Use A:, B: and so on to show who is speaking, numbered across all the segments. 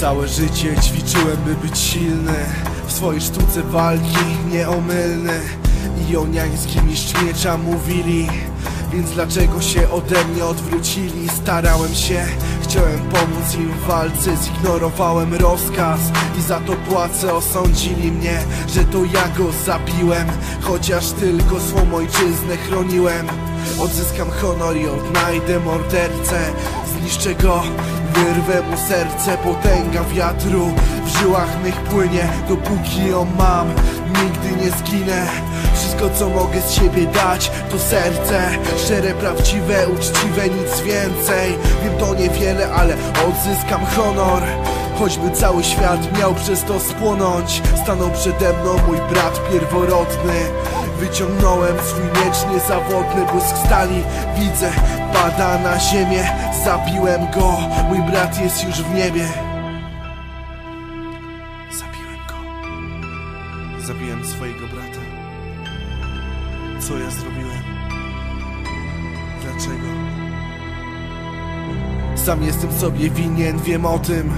A: Całe życie ćwiczyłem, by być silny. W swojej sztuce walki nieomylny. I joniański mistrz miecza mówili. Więc dlaczego się ode mnie odwrócili? Starałem się, chciałem pomóc im w walce. Zignorowałem rozkaz i za to płacę. Osądzili mnie, że to ja go zabiłem. Chociaż tylko swą ojczyznę chroniłem. Odzyskam honor i odnajdę mordercę Zniszczę go, wyrwę mu serce Potęga wiatru. W żyłach mych płynie Dopóki ją mam, nigdy nie zginę. Wszystko co mogę z siebie dać to serce. Szczere, prawdziwe, uczciwe, nic więcej. Wiem to niewiele, ale odzyskam honor. Choćby cały świat miał przez to spłonąć Stanął przede mną mój brat pierworodny Wyciągnąłem swój miecz niezawodny Błysk stali. Widzę, pada na ziemię. Zabiłem go, mój brat jest już w niebie. Zabiłem go. Zabiłem swojego brata. Co ja zrobiłem? Dlaczego? Sam jestem sobie winien, wiem o tym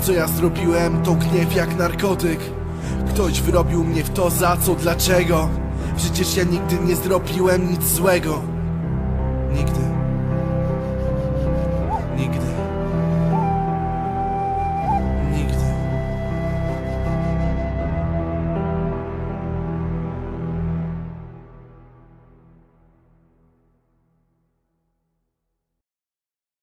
A: Co ja zrobiłem. To gniew jak narkotyk. Ktoś wyrobił mnie w to za co, dlaczego? Przecież ja nigdy nie zrobiłem nic złego. Nigdy. Nigdy.